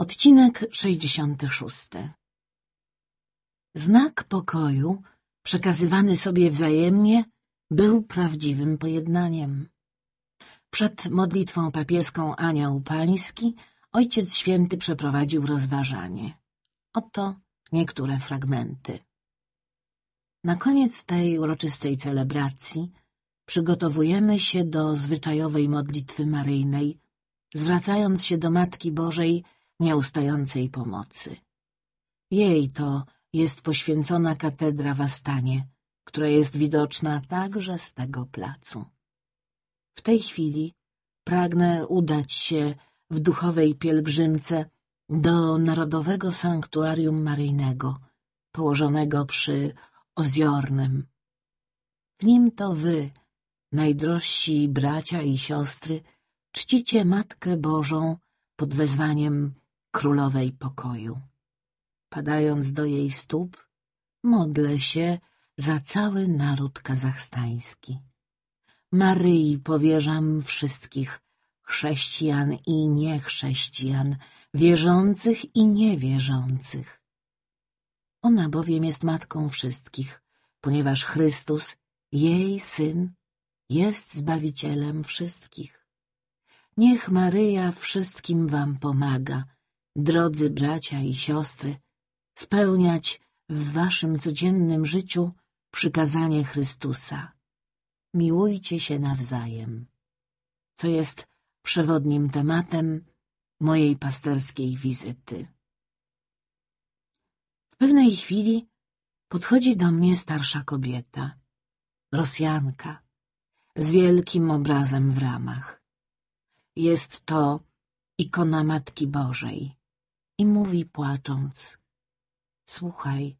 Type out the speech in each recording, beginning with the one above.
Odcinek 66 Znak pokoju, przekazywany sobie wzajemnie, był prawdziwym pojednaniem. Przed modlitwą papieską Anioł Pański Ojciec Święty przeprowadził rozważanie. Oto niektóre fragmenty. Na koniec tej uroczystej celebracji przygotowujemy się do zwyczajowej modlitwy maryjnej, zwracając się do Matki Bożej nieustającej pomocy. Jej to jest poświęcona katedra w Astanie, która jest widoczna także z tego placu. W tej chwili pragnę udać się w duchowej pielgrzymce do Narodowego Sanktuarium Maryjnego, położonego przy Oziornym. W nim to wy, najdrożsi bracia i siostry, czcicie Matkę Bożą pod wezwaniem Królowej Pokoju. Padając do jej stóp, modlę się za cały naród kazachstański. Maryi powierzam wszystkich chrześcijan i niechrześcijan, wierzących i niewierzących. Ona bowiem jest matką wszystkich, ponieważ Chrystus, jej Syn, jest Zbawicielem wszystkich. Niech Maryja wszystkim wam pomaga, drodzy bracia i siostry, spełniać w waszym codziennym życiu przykazanie Chrystusa. Miłujcie się nawzajem, co jest przewodnim tematem mojej pasterskiej wizyty. W pewnej chwili podchodzi do mnie starsza kobieta, Rosjanka, z wielkim obrazem w ramach. Jest to ikona Matki Bożej i mówi płacząc — Słuchaj,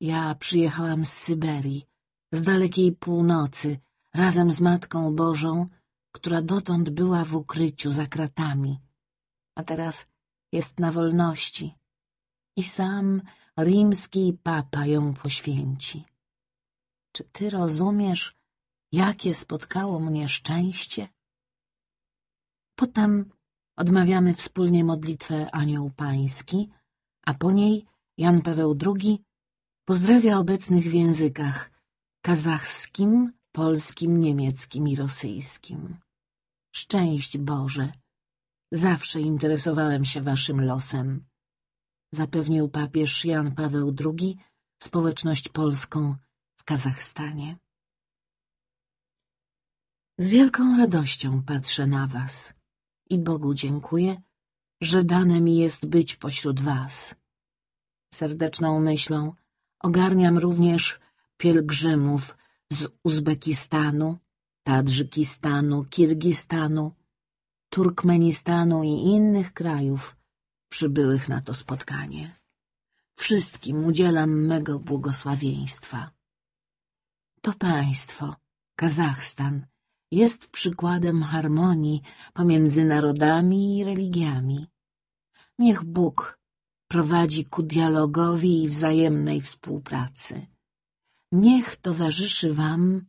ja przyjechałam z Syberii, z dalekiej północy, razem z Matką Bożą, która dotąd była w ukryciu za kratami, a teraz jest na wolności i sam rimski papa ją poświęci. Czy ty rozumiesz, jakie spotkało mnie szczęście? Potem odmawiamy wspólnie modlitwę Anioł Pański, a po niej Jan Paweł II pozdrawia obecnych w językach kazachskim, polskim, niemieckim i rosyjskim. Szczęść Boże! Zawsze interesowałem się waszym losem. Zapewnił papież Jan Paweł II społeczność polską w Kazachstanie. Z wielką radością patrzę na was i Bogu dziękuję, że dane mi jest być pośród was. Serdeczną myślą ogarniam również pielgrzymów z Uzbekistanu, Tadżykistanu, Kirgistanu, Turkmenistanu i innych krajów przybyłych na to spotkanie. Wszystkim udzielam mego błogosławieństwa. To państwo, Kazachstan, jest przykładem harmonii pomiędzy narodami i religiami. Niech Bóg prowadzi ku dialogowi i wzajemnej współpracy. Niech towarzyszy wam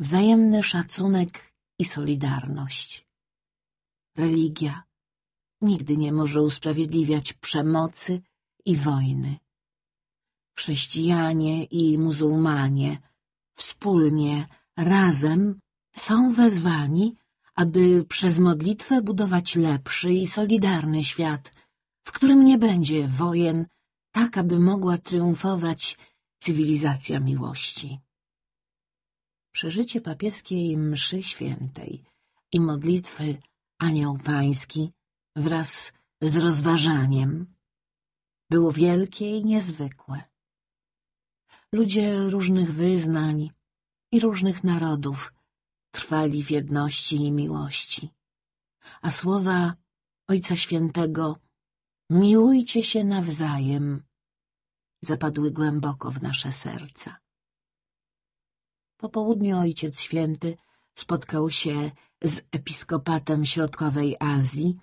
wzajemny szacunek i solidarność. Religia nigdy nie może usprawiedliwiać przemocy i wojny. Chrześcijanie i muzułmanie wspólnie, razem są wezwani, aby przez modlitwę budować lepszy i solidarny świat, w którym nie będzie wojen, tak aby mogła triumfować cywilizacja miłości. Przeżycie papieskiej mszy świętej i modlitwy Anioł Pański wraz z rozważaniem było wielkie i niezwykłe. Ludzie różnych wyznań i różnych narodów trwali w jedności i miłości, a słowa Ojca Świętego miłujcie się nawzajem zapadły głęboko w nasze serca. Po południu Ojciec Święty spotkał się z episkopatem Środkowej Azji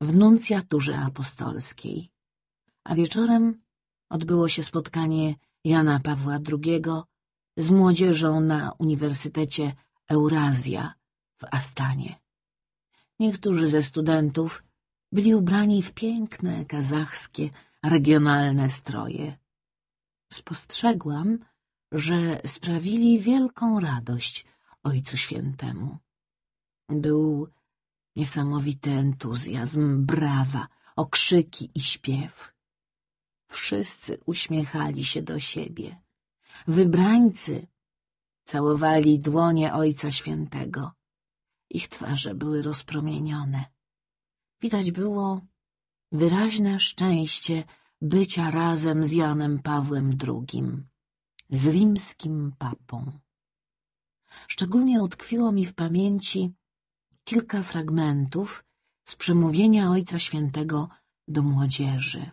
w nuncjaturze apostolskiej, a wieczorem odbyło się spotkanie Jana Pawła II z młodzieżą na Uniwersytecie Eurazja w Astanie. Niektórzy ze studentów Byli ubrani w piękne kazachskie, regionalne stroje. Spostrzegłam, że sprawili wielką radość Ojcu Świętemu. Był niesamowity entuzjazm, brawa, okrzyki i śpiew. Wszyscy uśmiechali się do siebie. Wybrańcy całowali dłonie Ojca Świętego. Ich twarze były rozpromienione. Widać było wyraźne szczęście bycia razem z Janem Pawłem II, z rimskim papą. Szczególnie utkwiło mi w pamięci kilka fragmentów z przemówienia Ojca Świętego do młodzieży.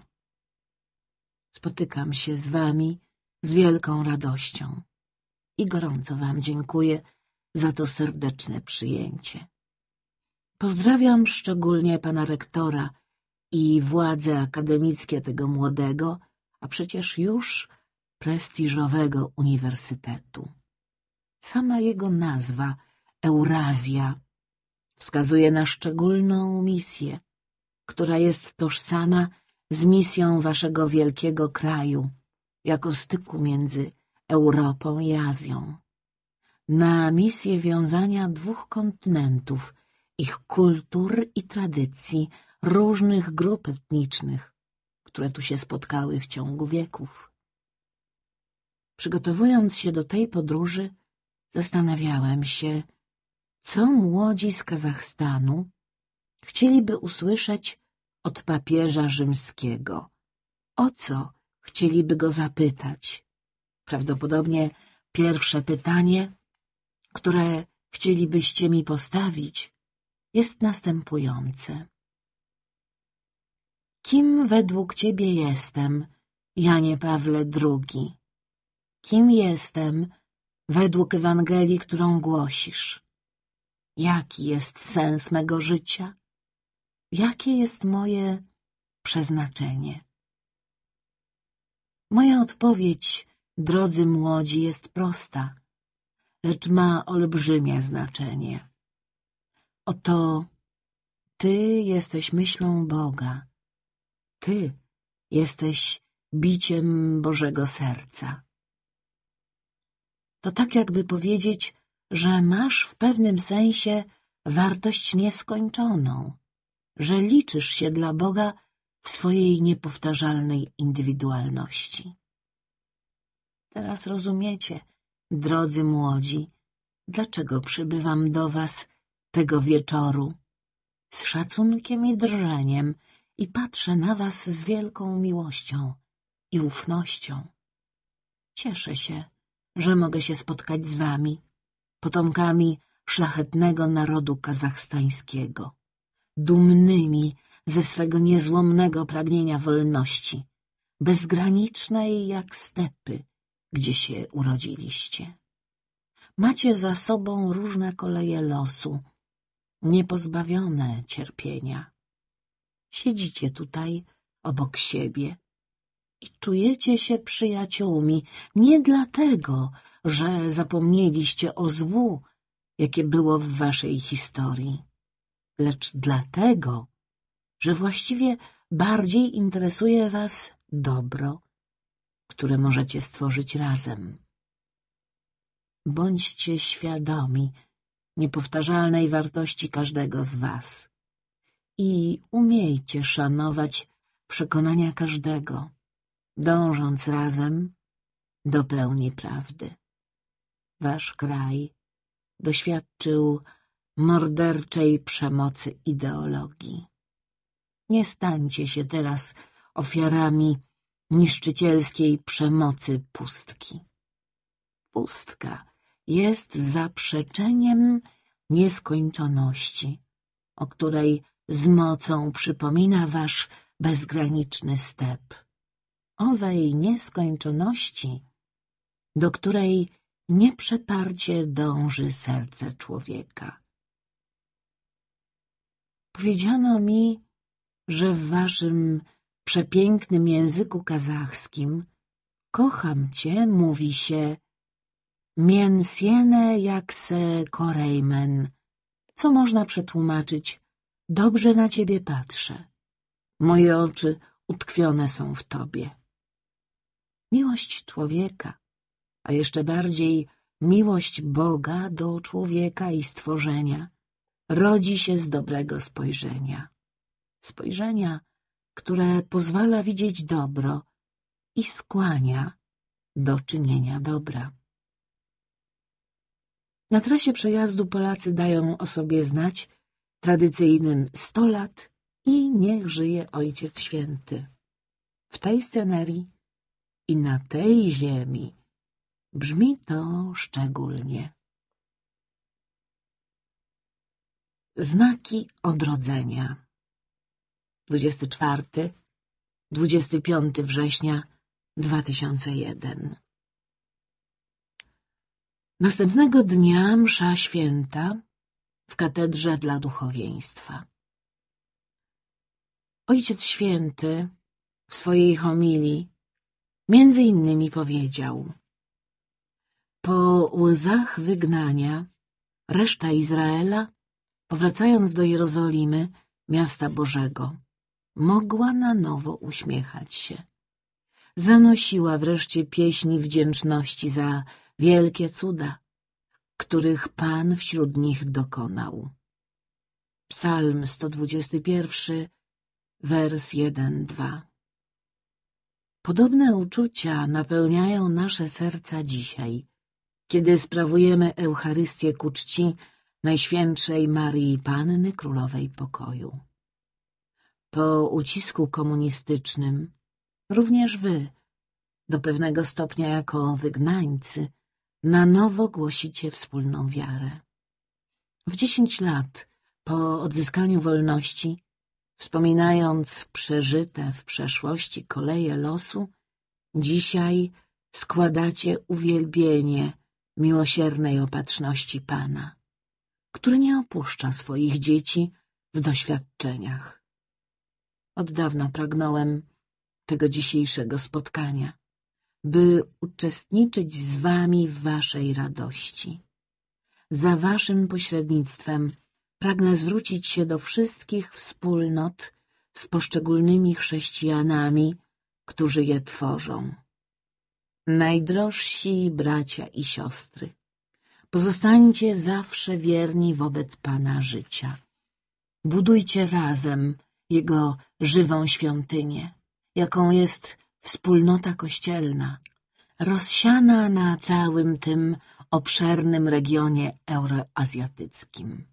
Spotykam się z wami z wielką radością i gorąco wam dziękuję za to serdeczne przyjęcie. Pozdrawiam szczególnie pana rektora i władze akademickie tego młodego, a przecież już prestiżowego uniwersytetu. Sama jego nazwa, Eurazja, wskazuje na szczególną misję, która jest tożsama z misją waszego wielkiego kraju, jako styku między Europą i Azją. Na misję wiązania dwóch kontynentów, ich kultur i tradycji, różnych grup etnicznych, które tu się spotkały w ciągu wieków. Przygotowując się do tej podróży, zastanawiałem się, co młodzi z Kazachstanu chcieliby usłyszeć od papieża rzymskiego, o co chcieliby go zapytać. Prawdopodobnie pierwsze pytanie, które chcielibyście mi postawić, jest następujące. Kim według ciebie jestem, Janie Pawle II? Kim jestem według Ewangelii, którą głosisz? Jaki jest sens mego życia? Jakie jest moje przeznaczenie? Moja odpowiedź, drodzy młodzi, jest prosta, lecz ma olbrzymie znaczenie. Oto Ty jesteś myślą Boga. Ty jesteś biciem Bożego Serca. To tak jakby powiedzieć, że masz w pewnym sensie wartość nieskończoną, że liczysz się dla Boga w swojej niepowtarzalnej indywidualności. Teraz rozumiecie, drodzy młodzi, dlaczego przybywam do was tego wieczoru z szacunkiem i drżeniem i patrzę na was z wielką miłością i ufnością. Cieszę się, że mogę się spotkać z wami, potomkami szlachetnego narodu kazachstańskiego, dumnymi ze swego niezłomnego pragnienia wolności, bezgranicznej jak stepy, gdzie się urodziliście. Macie za sobą różne koleje losu, niepozbawione cierpienia. Siedzicie tutaj obok siebie i czujecie się przyjaciółmi nie dlatego, że zapomnieliście o złu, jakie było w waszej historii, lecz dlatego, że właściwie bardziej interesuje was dobro, które możecie stworzyć razem. Bądźcie świadomi niepowtarzalnej wartości każdego z was i umiejcie szanować przekonania każdego, dążąc razem do pełni prawdy. Wasz kraj doświadczył morderczej przemocy ideologii. Nie stańcie się teraz ofiarami niszczycielskiej przemocy pustki. Pustka jest zaprzeczeniem nieskończoności, o której z mocą przypomina wasz bezgraniczny step. Owej nieskończoności, do której nieprzeparcie dąży serce człowieka. Powiedziano mi, że w waszym przepięknym języku kazachskim kocham cię mówi się mięsiene jak se korejmen, co można przetłumaczyć dobrze na ciebie patrzę. Moje oczy utkwione są w tobie. Miłość człowieka, a jeszcze bardziej miłość Boga do człowieka i stworzenia, rodzi się z dobrego spojrzenia. Spojrzenia, które pozwala widzieć dobro i skłania do czynienia dobra. Na trasie przejazdu Polacy dają o sobie znać tradycyjnym sto lat i niech żyje Ojciec Święty. W tej scenerii i na tej ziemi brzmi to szczególnie. Znaki odrodzenia 24-25 września 2001 Następnego dnia msza święta w katedrze dla duchowieństwa. Ojciec Święty w swojej homilii między innymi powiedział Po łzach wygnania reszta Izraela, powracając do Jerozolimy, miasta Bożego, mogła na nowo uśmiechać się. Zanosiła wreszcie pieśni wdzięczności za wielkie cuda, których Pan wśród nich dokonał. Psalm 121, wers 1-2 Podobne uczucia napełniają nasze serca dzisiaj, kiedy sprawujemy Eucharystię ku czci Najświętszej Marii Panny Królowej Pokoju. Po ucisku komunistycznym również wy, do pewnego stopnia jako wygnańcy, na nowo głosicie wspólną wiarę. W dziesięć lat po odzyskaniu wolności, wspominając przeżyte w przeszłości koleje losu, dzisiaj składacie uwielbienie miłosiernej opatrzności Pana, który nie opuszcza swoich dzieci w doświadczeniach. Od dawna pragnąłem tego dzisiejszego spotkania, by uczestniczyć z wami w waszej radości. Za waszym pośrednictwem pragnę zwrócić się do wszystkich wspólnot z poszczególnymi chrześcijanami, którzy je tworzą. Najdrożsi bracia i siostry, pozostańcie zawsze wierni wobec Pana życia. Budujcie razem Jego żywą świątynię, jaką jest wspólnota kościelna, rozsiana na całym tym obszernym regionie euroazjatyckim.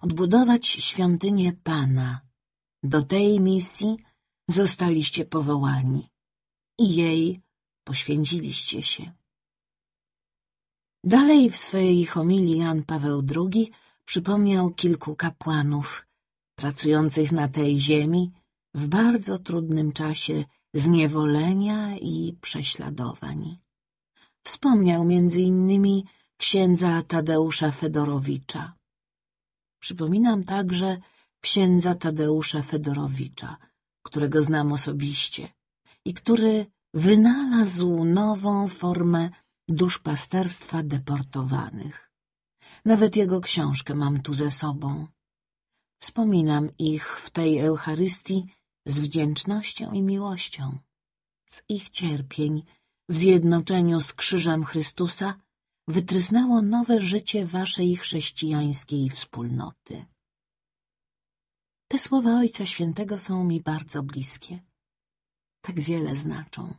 Odbudować świątynię Pana. Do tej misji zostaliście powołani i jej poświęciliście się. Dalej w swej homilii Jan Paweł II przypomniał kilku kapłanów pracujących na tej ziemi w bardzo trudnym czasie zniewolenia i prześladowań. Wspomniał między innymi księdza Tadeusza Fedorowicza. Przypominam także księdza Tadeusza Fedorowicza, którego znam osobiście i który wynalazł nową formę duszpasterstwa deportowanych. Nawet jego książkę mam tu ze sobą. Wspominam ich w tej Eucharystii z wdzięcznością i miłością. Z ich cierpień, w zjednoczeniu z krzyżem Chrystusa, wytrysnęło nowe życie waszej chrześcijańskiej wspólnoty. Te słowa Ojca Świętego są mi bardzo bliskie. Tak wiele znaczą.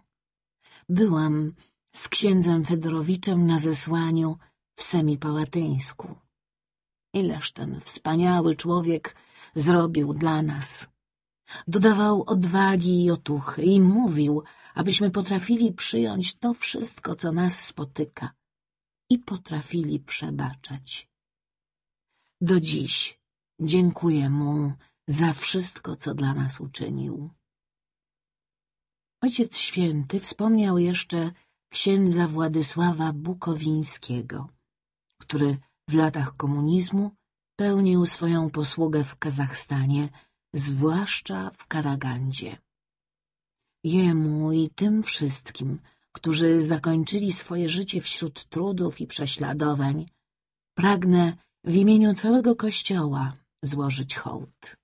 Byłam z księdzem Fedorowiczem na zesłaniu w Semipałatyńsku. Ileż ten wspaniały człowiek zrobił dla nas. Dodawał odwagi i otuchy i mówił, abyśmy potrafili przyjąć to wszystko, co nas spotyka i potrafili przebaczać. Do dziś dziękuję mu za wszystko, co dla nas uczynił. Ojciec Święty wspomniał jeszcze księdza Władysława Bukowińskiego, który w latach komunizmu pełnił swoją posługę w Kazachstanie, zwłaszcza w Karagandzie. Jemu i tym wszystkim, którzy zakończyli swoje życie wśród trudów i prześladowań, pragnę w imieniu całego Kościoła złożyć hołd.